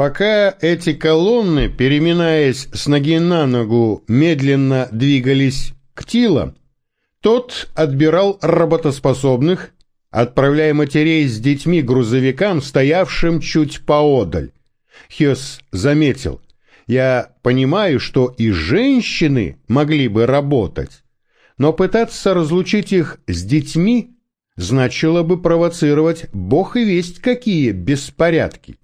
Пока эти колонны, переминаясь с ноги на ногу, медленно двигались к Тила, тот отбирал работоспособных, отправляя матерей с детьми грузовикам, стоявшим чуть поодаль. Хёс заметил, я понимаю, что и женщины могли бы работать, но пытаться разлучить их с детьми значило бы провоцировать бог и весть какие беспорядки.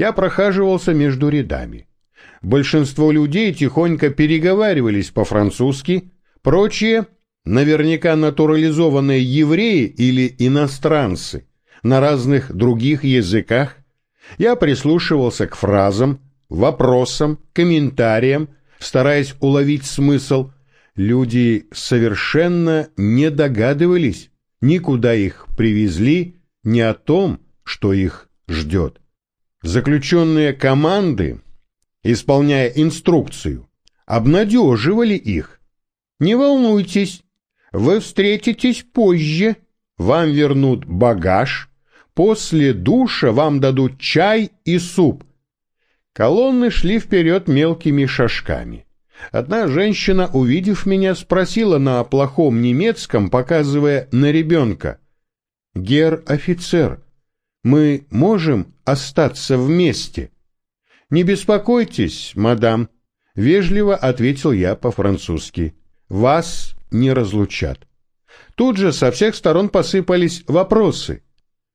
Я прохаживался между рядами. Большинство людей тихонько переговаривались по-французски, прочие — наверняка натурализованные евреи или иностранцы на разных других языках, я прислушивался к фразам, вопросам, комментариям, стараясь уловить смысл. Люди совершенно не догадывались, никуда их привезли, ни о том, что их ждет. Заключенные команды, исполняя инструкцию, обнадеживали их. Не волнуйтесь, вы встретитесь позже, вам вернут багаж, после душа вам дадут чай и суп. Колонны шли вперед мелкими шажками. Одна женщина, увидев меня, спросила на плохом немецком, показывая на ребенка. «Гер-офицер, мы можем остаться вместе?» «Не беспокойтесь, мадам», — вежливо ответил я по-французски. «Вас не разлучат. Тут же со всех сторон посыпались вопросы.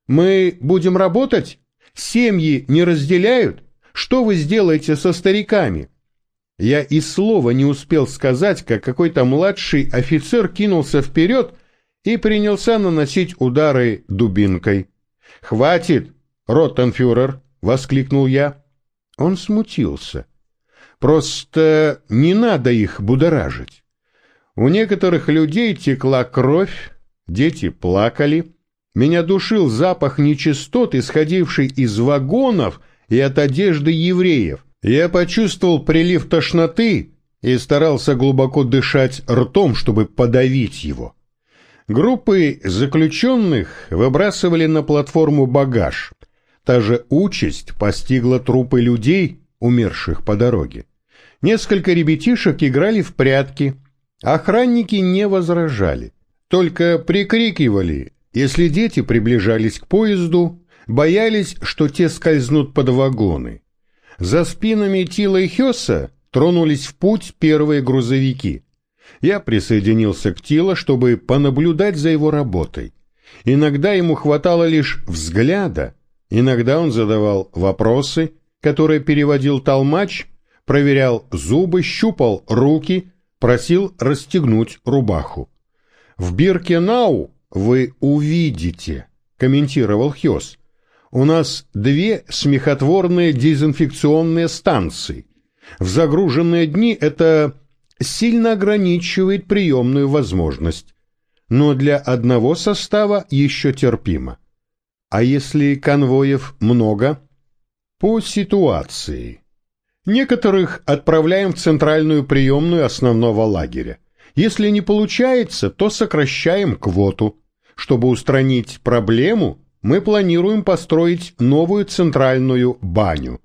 «Мы будем работать? Семьи не разделяют? Что вы сделаете со стариками?» Я и слова не успел сказать, как какой-то младший офицер кинулся вперед и принялся наносить удары дубинкой. «Хватит, Роттенфюрер!» — воскликнул я. Он смутился. «Просто не надо их будоражить. У некоторых людей текла кровь, дети плакали. Меня душил запах нечистот, исходивший из вагонов и от одежды евреев. Я почувствовал прилив тошноты и старался глубоко дышать ртом, чтобы подавить его. Группы заключенных выбрасывали на платформу багаж. Та же участь постигла трупы людей, умерших по дороге. Несколько ребятишек играли в прятки – Охранники не возражали, только прикрикивали, если дети приближались к поезду, боялись, что те скользнут под вагоны. За спинами Тила и Хесса тронулись в путь первые грузовики. Я присоединился к Тила, чтобы понаблюдать за его работой. Иногда ему хватало лишь взгляда, иногда он задавал вопросы, которые переводил толмач, проверял зубы, щупал руки, просил расстегнуть рубаху. «В Биркенау вы увидите», — комментировал Хёс. «У нас две смехотворные дезинфекционные станции. В загруженные дни это сильно ограничивает приемную возможность, но для одного состава еще терпимо. А если конвоев много? По ситуации». Некоторых отправляем в центральную приемную основного лагеря. Если не получается, то сокращаем квоту. Чтобы устранить проблему, мы планируем построить новую центральную баню.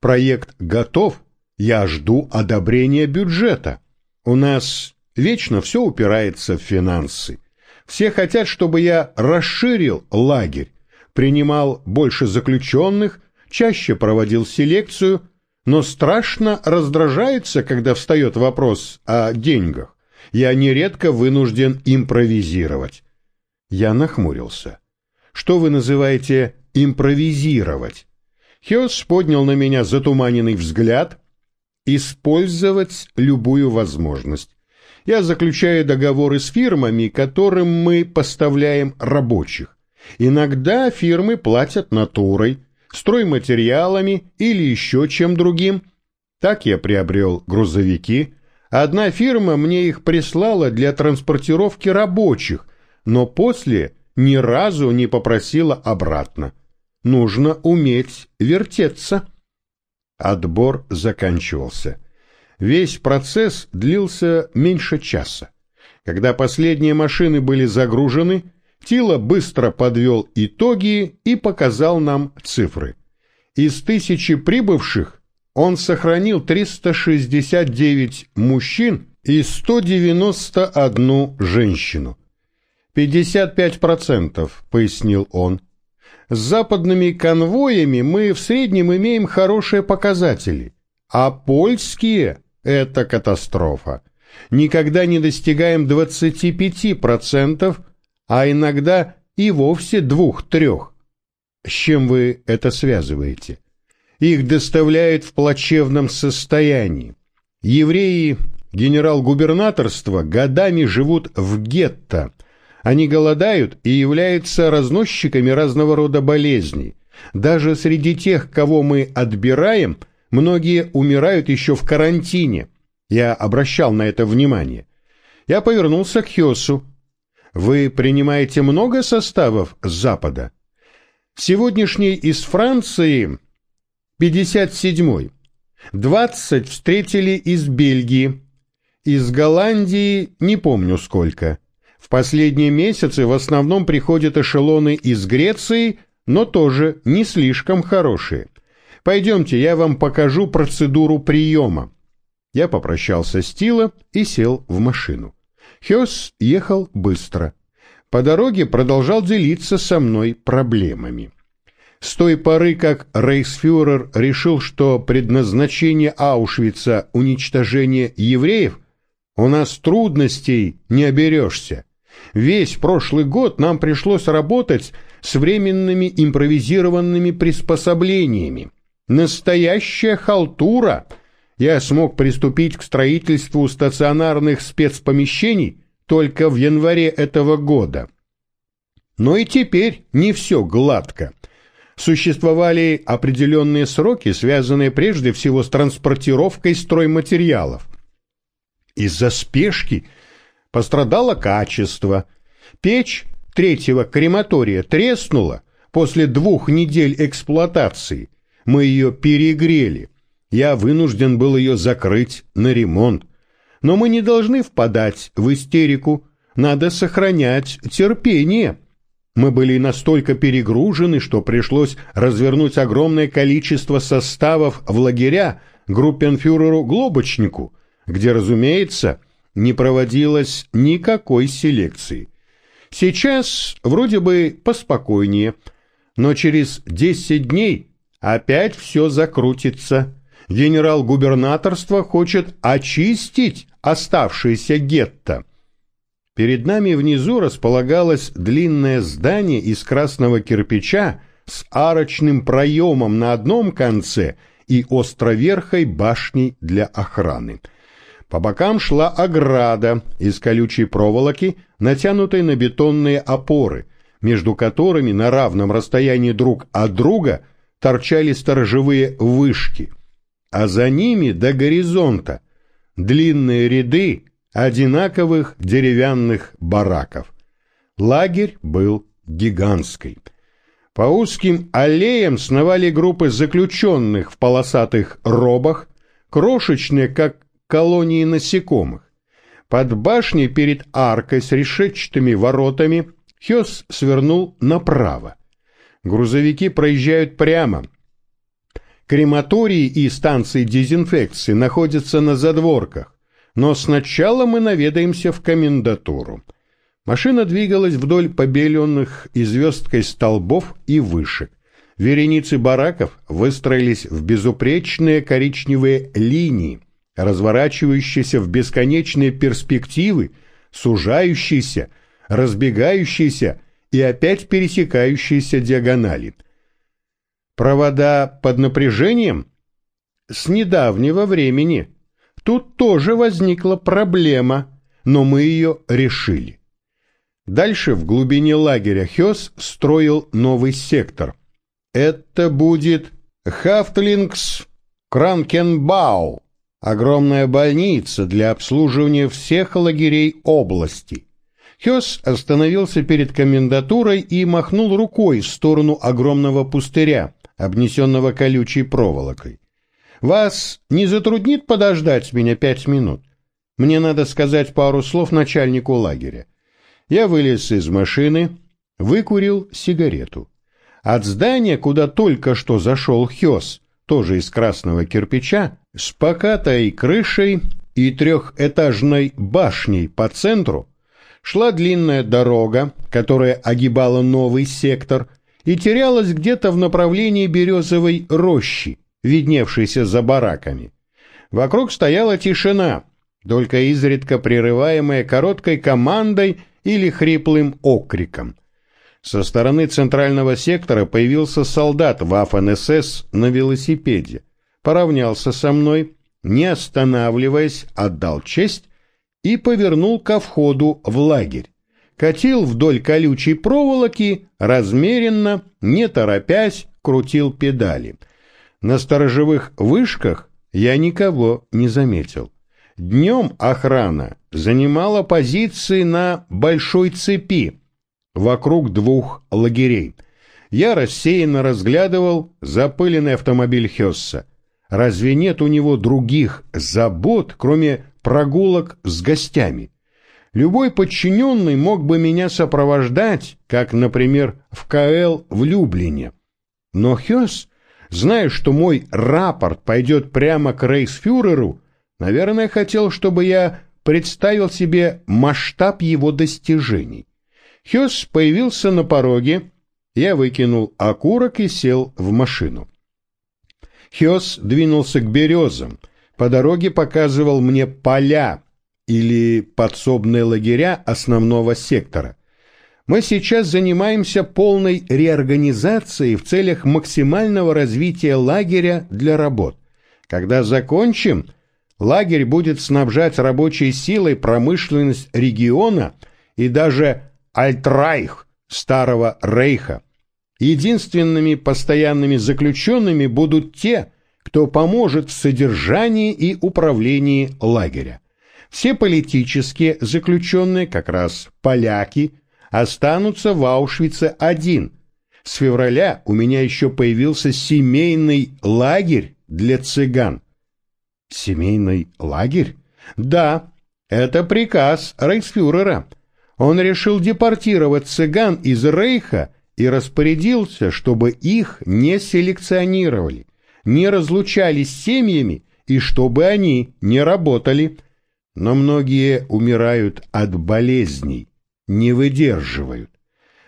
Проект готов, я жду одобрения бюджета. У нас вечно все упирается в финансы. Все хотят, чтобы я расширил лагерь, принимал больше заключенных, чаще проводил селекцию – но страшно раздражается, когда встает вопрос о деньгах. Я нередко вынужден импровизировать. Я нахмурился. Что вы называете импровизировать? Хёс поднял на меня затуманенный взгляд. Использовать любую возможность. Я заключаю договоры с фирмами, которым мы поставляем рабочих. Иногда фирмы платят натурой, стройматериалами или еще чем другим. Так я приобрел грузовики. Одна фирма мне их прислала для транспортировки рабочих, но после ни разу не попросила обратно. Нужно уметь вертеться. Отбор заканчивался. Весь процесс длился меньше часа. Когда последние машины были загружены, Тила быстро подвел итоги и показал нам цифры. Из тысячи прибывших он сохранил 369 мужчин и 191 женщину. 55%, пояснил он. С западными конвоями мы в среднем имеем хорошие показатели, а польские – это катастрофа. Никогда не достигаем 25%, а иногда и вовсе двух-трех. С чем вы это связываете? Их доставляют в плачевном состоянии. Евреи генерал-губернаторства годами живут в гетто. Они голодают и являются разносчиками разного рода болезней. Даже среди тех, кого мы отбираем, многие умирают еще в карантине. Я обращал на это внимание. Я повернулся к Хёсу. Вы принимаете много составов с Запада? Сегодняшний из Франции 57-й. 20 встретили из Бельгии. Из Голландии не помню сколько. В последние месяцы в основном приходят эшелоны из Греции, но тоже не слишком хорошие. Пойдемте, я вам покажу процедуру приема. Я попрощался с Тила и сел в машину. Хёс ехал быстро. По дороге продолжал делиться со мной проблемами. С той поры, как рейхсфюрер решил, что предназначение Аушвица – уничтожение евреев, у нас трудностей не оберешься. Весь прошлый год нам пришлось работать с временными импровизированными приспособлениями. Настоящая халтура. Я смог приступить к строительству стационарных спецпомещений только в январе этого года. Но и теперь не все гладко – существовали определенные сроки, связанные прежде всего с транспортировкой стройматериалов. Из-за спешки пострадало качество. Печь третьего крематория треснула после двух недель эксплуатации. Мы ее перегрели. Я вынужден был ее закрыть на ремонт. Но мы не должны впадать в истерику. Надо сохранять терпение. Мы были настолько перегружены, что пришлось развернуть огромное количество составов в лагеря группенфюреру Глобочнику, где, разумеется, не проводилось никакой селекции. Сейчас вроде бы поспокойнее, но через 10 дней опять все закрутится. Генерал-губернаторство хочет очистить оставшиеся гетто – Перед нами внизу располагалось длинное здание из красного кирпича с арочным проемом на одном конце и островерхой башней для охраны. По бокам шла ограда из колючей проволоки, натянутой на бетонные опоры, между которыми на равном расстоянии друг от друга торчали сторожевые вышки, а за ними до горизонта длинные ряды одинаковых деревянных бараков. Лагерь был гигантский. По узким аллеям сновали группы заключенных в полосатых робах, крошечные, как колонии насекомых. Под башней перед аркой с решетчатыми воротами Хёс свернул направо. Грузовики проезжают прямо. Крематории и станции дезинфекции находятся на задворках. Но сначала мы наведаемся в комендатуру. Машина двигалась вдоль побеленных и звездкой столбов и вышек. Вереницы бараков выстроились в безупречные коричневые линии, разворачивающиеся в бесконечные перспективы, сужающиеся, разбегающиеся и опять пересекающиеся диагонали. Провода под напряжением? С недавнего времени – Тут тоже возникла проблема, но мы ее решили. Дальше в глубине лагеря Хёс строил новый сектор. Это будет Хафтлингс Кранкенбау, огромная больница для обслуживания всех лагерей области. Хёс остановился перед комендатурой и махнул рукой в сторону огромного пустыря, обнесенного колючей проволокой. Вас не затруднит подождать меня пять минут? Мне надо сказать пару слов начальнику лагеря. Я вылез из машины, выкурил сигарету. От здания, куда только что зашел Хёс, тоже из красного кирпича, с покатой крышей и трехэтажной башней по центру, шла длинная дорога, которая огибала новый сектор и терялась где-то в направлении березовой рощи, видневшейся за бараками. Вокруг стояла тишина, только изредка прерываемая короткой командой или хриплым окриком. Со стороны центрального сектора появился солдат Waffen-СС на велосипеде, поравнялся со мной, не останавливаясь, отдал честь и повернул ко входу в лагерь. Катил вдоль колючей проволоки, размеренно, не торопясь, крутил педали. На сторожевых вышках я никого не заметил. Днем охрана занимала позиции на большой цепи вокруг двух лагерей. Я рассеянно разглядывал запыленный автомобиль Хесса. Разве нет у него других забот, кроме прогулок с гостями? Любой подчиненный мог бы меня сопровождать, как, например, в КЛ в Люблине. Но Хесс, зная, что мой рапорт пойдет прямо к рейхсфюреру, наверное, хотел, чтобы я представил себе масштаб его достижений. Хесс появился на пороге, я выкинул окурок и сел в машину. Хёс двинулся к березам. По дороге показывал мне поля или подсобные лагеря основного сектора. Мы сейчас занимаемся полной реорганизацией в целях максимального развития лагеря для работ. Когда закончим, лагерь будет снабжать рабочей силой промышленность региона и даже Альтрайх Старого Рейха. Единственными постоянными заключенными будут те, кто поможет в содержании и управлении лагеря. Все политические заключенные, как раз поляки, останутся в Аушвице один. С февраля у меня еще появился семейный лагерь для цыган. Семейный лагерь? Да, это приказ рейхсфюрера. Он решил депортировать цыган из Рейха и распорядился, чтобы их не селекционировали, не разлучались с семьями и чтобы они не работали. Но многие умирают от болезней, не выдерживают.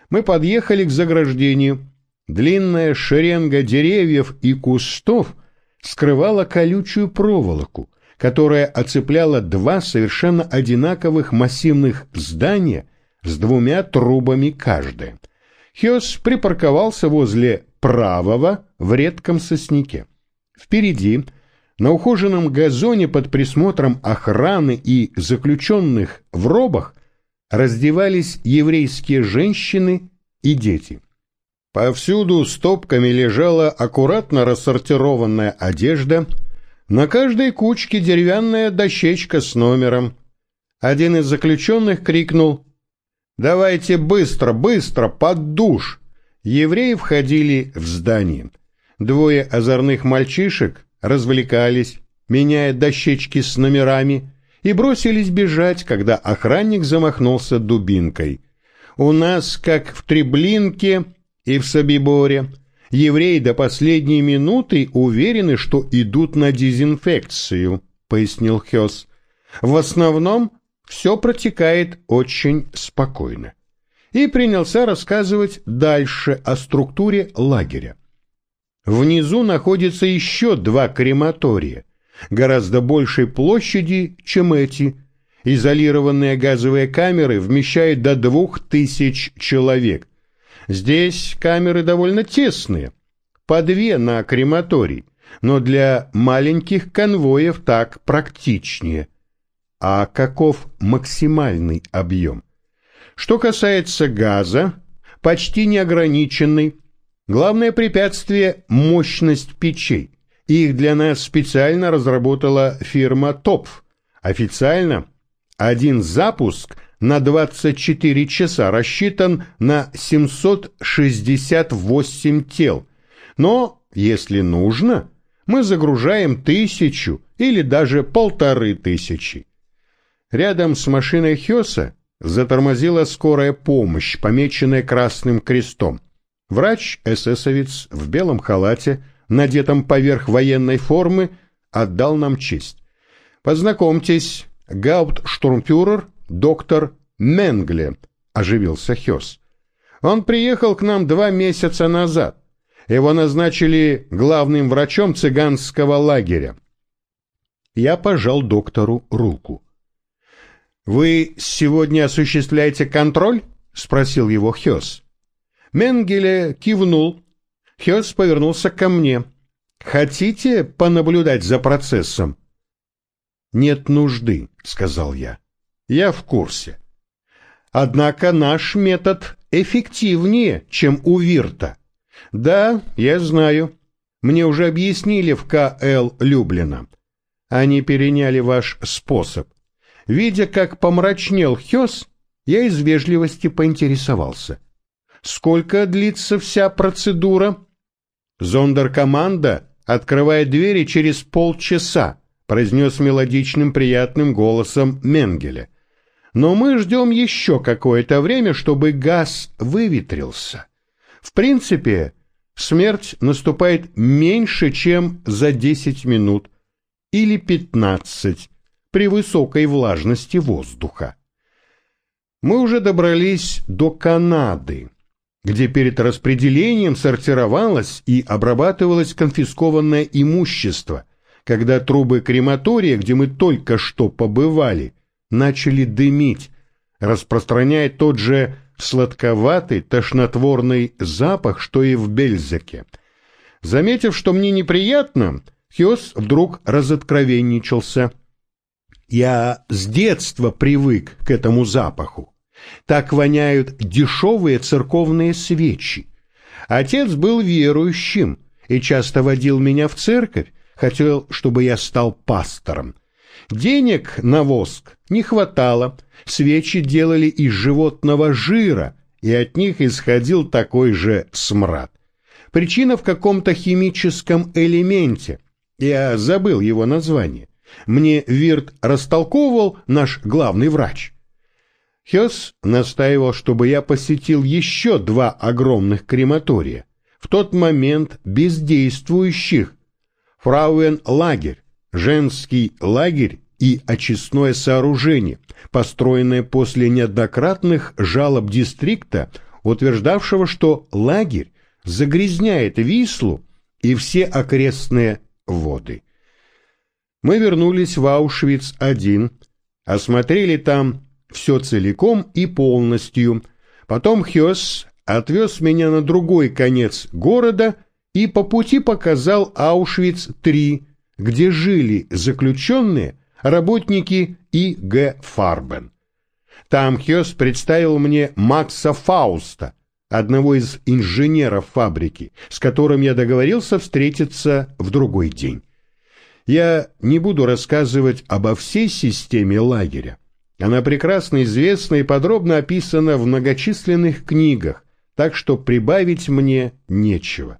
Мы подъехали к заграждению. Длинная шеренга деревьев и кустов скрывала колючую проволоку, которая оцепляла два совершенно одинаковых массивных здания с двумя трубами каждое. Хёс припарковался возле правого в редком сосняке. Впереди, на ухоженном газоне под присмотром охраны и заключенных в робах, раздевались еврейские женщины и дети. Повсюду стопками лежала аккуратно рассортированная одежда, на каждой кучке деревянная дощечка с номером. Один из заключенных крикнул «Давайте быстро, быстро, под душ!» Евреи входили в здание. Двое озорных мальчишек развлекались, меняя дощечки с номерами, и бросились бежать, когда охранник замахнулся дубинкой. У нас, как в Треблинке и в Собиборе, евреи до последней минуты уверены, что идут на дезинфекцию, пояснил Хёс. В основном все протекает очень спокойно. И принялся рассказывать дальше о структуре лагеря. Внизу находится еще два крематория, гораздо большей площади, чем эти. Изолированные газовые камеры вмещают до двух тысяч человек. Здесь камеры довольно тесные, по две на крематорий, но для маленьких конвоев так практичнее – а каков максимальный объем. Что касается газа, почти неограниченный. Главное препятствие – мощность печей. Их для нас специально разработала фирма ТОПФ. Официально один запуск на 24 часа рассчитан на 768 тел. Но, если нужно, мы загружаем тысячу или даже полторы тысячи. Рядом с машиной Хёса затормозила скорая помощь, помеченная красным крестом. Врач-эсэсовец в белом халате, надетом поверх военной формы, отдал нам честь. «Познакомьтесь, гауптштурмфюрер доктор Менгле», — оживился Хёс. «Он приехал к нам два месяца назад. Его назначили главным врачом цыганского лагеря. Я пожал доктору руку. «Вы сегодня осуществляете контроль?» — спросил его Хёс. Менгеле кивнул. Хёс повернулся ко мне. «Хотите понаблюдать за процессом?» «Нет нужды», — сказал я. «Я в курсе». «Однако наш метод эффективнее, чем у Вирта. Да, я знаю. Мне уже объяснили в КЛ Люблина. Они переняли ваш способ. Видя, как помрачнел Хёс, я из вежливости поинтересовался. Сколько длится вся процедура? Зондеркоманда открывает двери через полчаса, произнес мелодичным приятным голосом Менгеля. Но мы ждем еще какое-то время, чтобы газ выветрился. В принципе, смерть наступает меньше, чем за 10 минут или 15 при высокой влажности воздуха. Мы уже добрались до Канады, где перед распределением сортировалось и обрабатывалось конфискованное имущество, когда трубы крематория, где мы только что побывали, начали дымить, распространяя тот же сладковатый, тошнотворный запах, что и в Бельзаке. Заметив, что мне неприятно, Хёс вдруг разоткровенничался. Я с детства привык к этому запаху. Так воняют дешевые церковные свечи. Отец был верующим и часто водил меня в церковь, хотел, чтобы я стал пастором. Денег на воск не хватало, свечи делали из животного жира, и от них исходил такой же смрад. Причина в каком-то химическом элементе, я забыл его название. Мне Вирт растолковывал наш главный врач. Хёс настаивал, чтобы я посетил еще два огромных крематория, в тот момент бездействующих. Фрауен лагерь, женский лагерь и очистное сооружение, построенное после неоднократных жалоб дистрикта, утверждавшего, что лагерь загрязняет Вислу и все окрестные воды. Мы вернулись в Аушвиц-1, осмотрели там все целиком и полностью. Потом Хёс отвез меня на другой конец города и по пути показал Аушвиц-3, где жили заключенные, работники И. Г. Фарбен. Там Хёс представил мне Макса Фауста, одного из инженеров фабрики, с которым я договорился встретиться в другой день. Я не буду рассказывать обо всей системе лагеря. Она прекрасно известна и подробно описана в многочисленных книгах, так что прибавить мне нечего.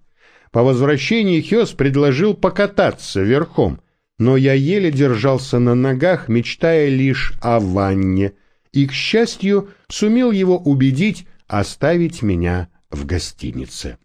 По возвращении Хёс предложил покататься верхом, но я еле держался на ногах, мечтая лишь о ванне, и, к счастью, сумел его убедить оставить меня в гостинице.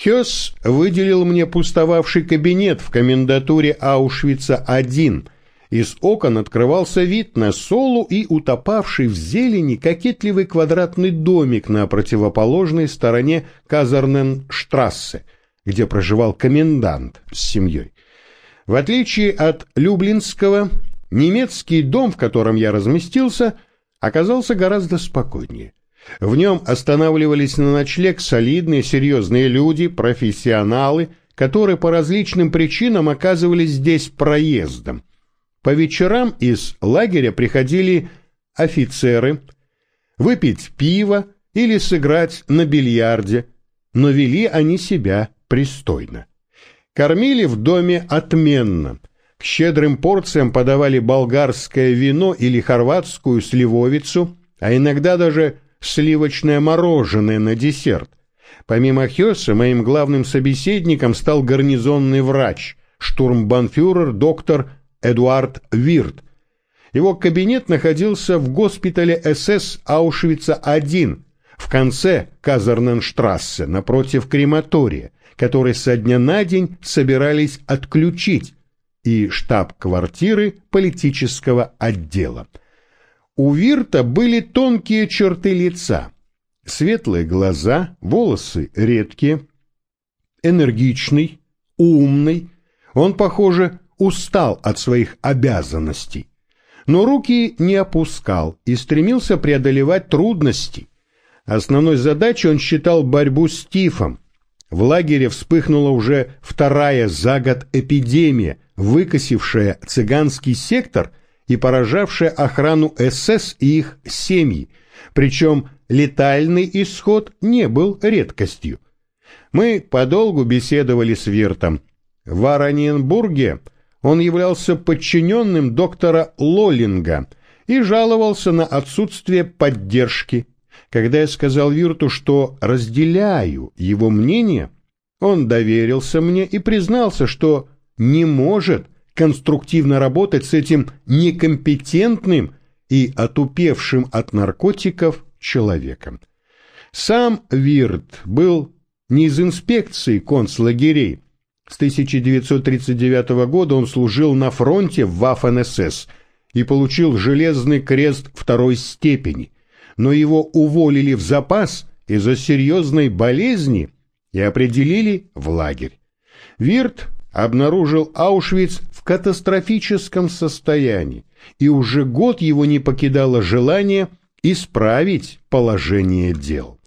Хёс выделил мне пустовавший кабинет в комендатуре Аушвица-1. Из окон открывался вид на Солу и утопавший в зелени кокетливый квадратный домик на противоположной стороне Казарненштрассе, где проживал комендант с семьей. В отличие от Люблинского, немецкий дом, в котором я разместился, оказался гораздо спокойнее. В нем останавливались на ночлег солидные, серьезные люди, профессионалы, которые по различным причинам оказывались здесь проездом. По вечерам из лагеря приходили офицеры выпить пиво или сыграть на бильярде, но вели они себя пристойно. Кормили в доме отменно. К щедрым порциям подавали болгарское вино или хорватскую сливовицу, а иногда даже сливочное мороженое на десерт. Помимо Хёса, моим главным собеседником стал гарнизонный врач, штурмбанфюрер доктор Эдуард Вирт. Его кабинет находился в госпитале СС Аушвица-1, в конце Казерненштрассе, напротив крематория, который со дня на день собирались отключить, и штаб-квартиры политического отдела. У Вирта были тонкие черты лица, светлые глаза, волосы редкие, энергичный, умный. Он, похоже, устал от своих обязанностей, но руки не опускал и стремился преодолевать трудности. Основной задачей он считал борьбу с тифом. В лагере вспыхнула уже вторая за год эпидемия, выкосившая цыганский сектор и поражавшая охрану СС и их семьи, причем летальный исход не был редкостью. Мы подолгу беседовали с Виртом. В Араньенбурге он являлся подчиненным доктора Лоллинга и жаловался на отсутствие поддержки. Когда я сказал Вирту, что разделяю его мнение, он доверился мне и признался, что не может конструктивно работать с этим некомпетентным и отупевшим от наркотиков человеком. Сам Вирт был не из инспекции концлагерей. С 1939 года он служил на фронте в Waffen-СС и получил железный крест второй степени, но его уволили в запас из-за серьезной болезни и определили в лагерь. Вирт обнаружил Аушвиц в катастрофическом состоянии, и уже год его не покидало желание исправить положение дел.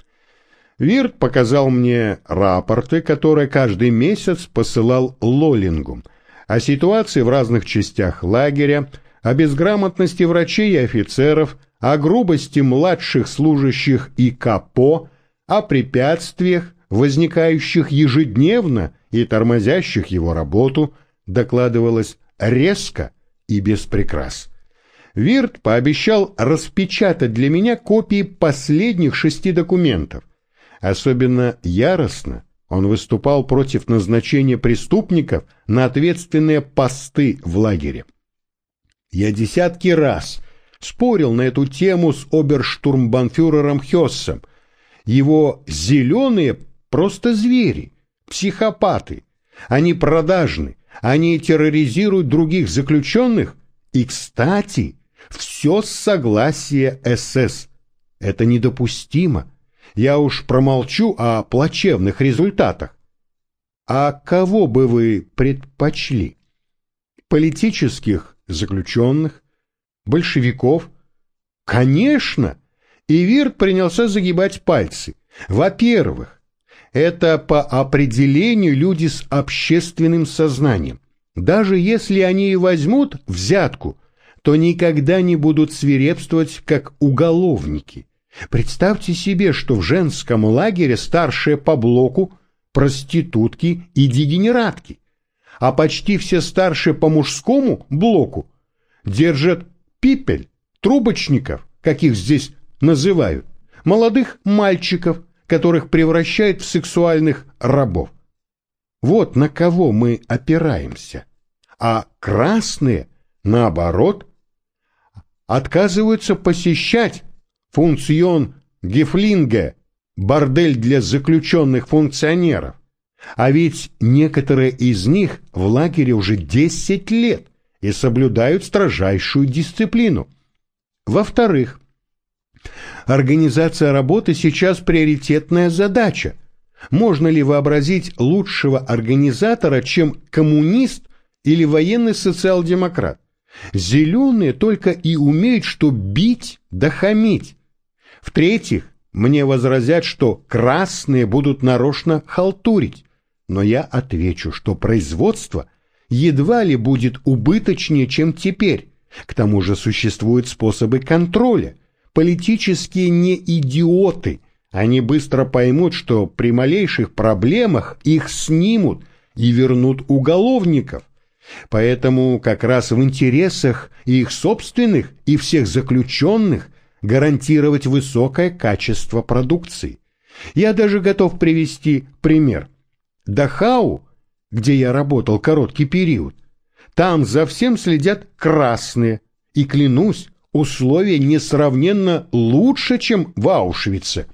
Вирт показал мне рапорты, которые каждый месяц посылал Лоллингу, о ситуации в разных частях лагеря, о безграмотности врачей и офицеров, о грубости младших служащих и КАПО, о препятствиях, возникающих ежедневно и тормозящих его работу, докладывалось резко и без прикрас. Вирт пообещал распечатать для меня копии последних шести документов, Особенно яростно он выступал против назначения преступников на ответственные посты в лагере. Я десятки раз спорил на эту тему с оберштурмбанфюрером Хессом. Его зеленые просто звери, психопаты. Они продажны, они терроризируют других заключенных. И, кстати, все с согласия СС. Это недопустимо. Я уж промолчу о плачевных результатах. А кого бы вы предпочли? Политических заключенных? Большевиков? Конечно! И Вирт принялся загибать пальцы. Во-первых, это по определению люди с общественным сознанием. Даже если они и возьмут взятку, то никогда не будут свирепствовать как уголовники. Представьте себе, что в женском лагере старшие по блоку проститутки и дегенератки, а почти все старшие по мужскому блоку держат пипель, трубочников, как их здесь называют, молодых мальчиков, которых превращают в сексуальных рабов. Вот на кого мы опираемся. А красные, наоборот, отказываются посещать функцион Гефлинга, бордель для заключенных функционеров. А ведь некоторые из них в лагере уже 10 лет и соблюдают строжайшую дисциплину. Во-вторых, организация работы сейчас приоритетная задача. Можно ли вообразить лучшего организатора, чем коммунист или военный социал-демократ? Зеленые только и умеют, что бить да хамить. В-третьих, мне возразят, что красные будут нарочно халтурить, но я отвечу, что производство едва ли будет убыточнее, чем теперь. К тому же существуют способы контроля. Политические не идиоты. Они быстро поймут, что при малейших проблемах их снимут и вернут уголовников. Поэтому как раз в интересах и их собственных, и всех заключенных гарантировать высокое качество продукции. Я даже готов привести пример. Дахау, где я работал короткий период, там за всем следят красные, и, клянусь, условия несравненно лучше, чем в Аушвице.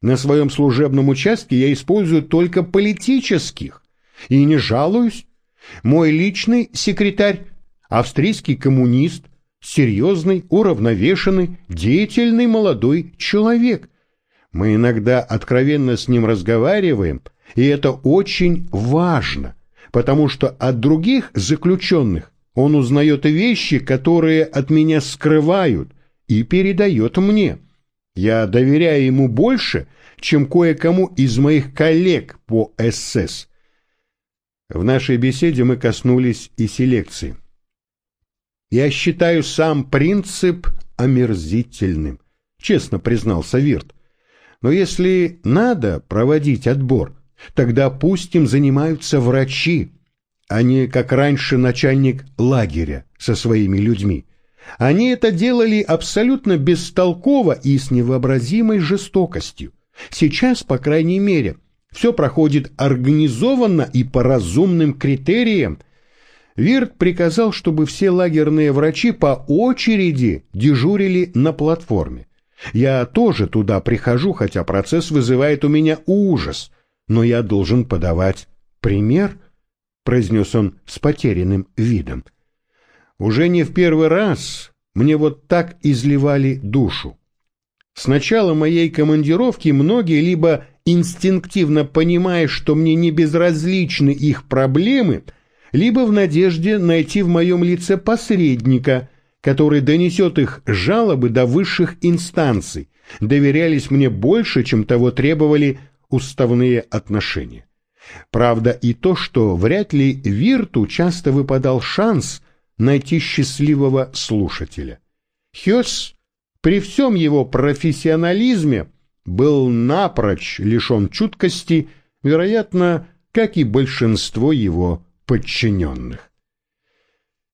На своем служебном участке я использую только политических. И не жалуюсь. Мой личный секретарь – австрийский коммунист, серьезный, уравновешенный, деятельный молодой человек. Мы иногда откровенно с ним разговариваем, и это очень важно, потому что от других заключенных он узнает вещи, которые от меня скрывают, и передает мне. Я доверяю ему больше, чем кое-кому из моих коллег по СС. В нашей беседе мы коснулись и селекции. Я считаю сам принцип омерзительным, честно признался Вирт. Но если надо проводить отбор, тогда пусть им занимаются врачи, а не, как раньше, начальник лагеря со своими людьми. Они это делали абсолютно бестолково и с невообразимой жестокостью. Сейчас, по крайней мере, все проходит организованно и по разумным критериям. Вирт приказал, чтобы все лагерные врачи по очереди дежурили на платформе. Я тоже туда прихожу, хотя процесс вызывает у меня ужас, но я должен подавать пример, произнес он с потерянным видом. Уже не в первый раз мне вот так изливали душу. С начала моей командировки многие либо инстинктивно понимая, что мне не безразличны их проблемы, либо в надежде найти в моем лице посредника, который донесет их жалобы до высших инстанций, доверялись мне больше, чем того требовали уставные отношения. Правда и то, что вряд ли Вирту часто выпадал шанс найти счастливого слушателя. Хёс при всем его профессионализме был напрочь лишен чуткости, вероятно, как и большинство его подчиненных.